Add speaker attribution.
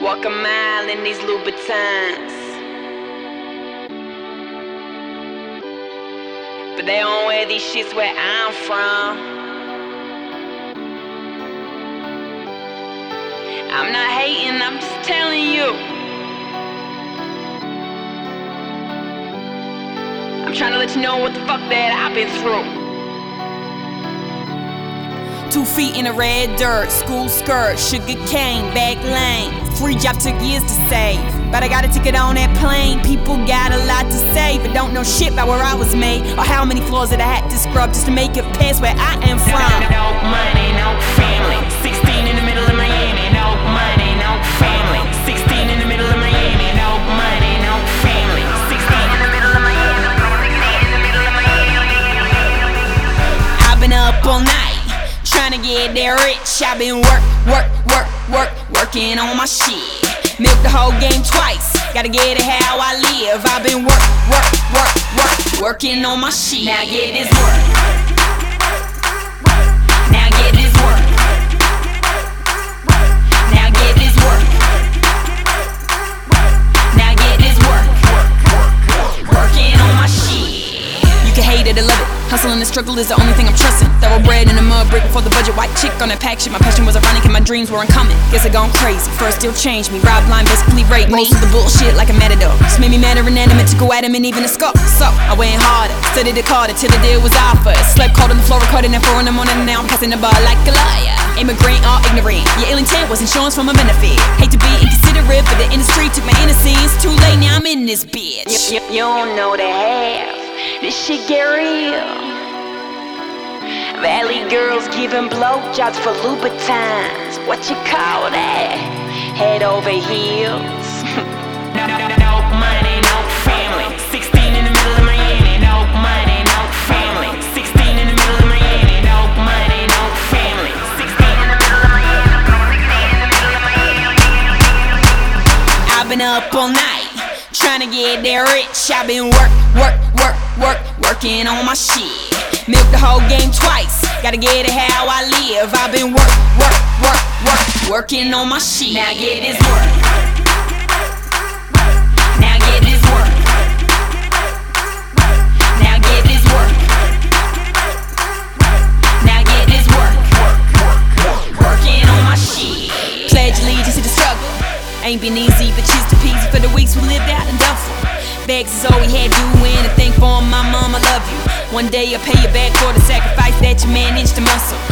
Speaker 1: Walk a mile in these Louboutins. But they don't wear these shits where I'm from. I'm not hating, I'm just telling you. I'm trying to let you know what the fuck that I've been through.
Speaker 2: Two feet in the red dirt, school skirt, sugar cane, back lane. Free job took years to save. But I got a ticket on that plane. People got a lot to say, but don't know shit about where I was made. Or how many floors that I had to scrub just to make it past where I am from.
Speaker 1: No money, no family.
Speaker 2: Trying to get there rich. I've been work, work, work, work, working on my shit. Milk the whole game twice. Gotta get it how I live. I've been work, work, work, work, working on my shit.
Speaker 1: Now get this work.
Speaker 2: Hustle and the struggle is the only thing I'm trusting. Thoroughbred in a mud brick before the budget. White chick on that pack shit. My passion was ironic and my dreams were uncommon. Guess I gone crazy. First still changed me. Rob line basically raped me. Most of the bullshit like a matador. Just made me mad or inanimate to go at him and even a scope. So I went harder. Studied the Carter till the deal was offered. Slept cold on the floor, recording at 4 in the morning. And now I'm passing the bar like a liar. Immigrant or ignorant. Your ill intent was insurance for my benefit. Hate to be inconsiderate, but the industry took my innocence. Too late, now I'm in this bitch.
Speaker 1: You, you, you don't know the half. This shit get real. Valley girls giving blowjobs for Louboutins. What you call that? Head over heels. no, no, no, no money, no family. 16 in the middle of Miami. No money, no family. 16 in the middle of Miami. No money, no family. 16 in the middle of Miami. 16 in the middle of Miami.
Speaker 2: I've been up all night trying to get there rich. I've been work, work, work, work, working on my shit. Milk the whole game twice. Gotta get it how I live. I've been work, work, work, work, working on my shit.
Speaker 1: Now get this work. Now get this work. Now get this work. Now get this work. Working on my shit.
Speaker 2: Pledge allegiance to the struggle. Ain't been easy, but Begs is all we had. To thank for my mom, I love you. One day I'll pay you back for the sacrifice that you managed to muscle.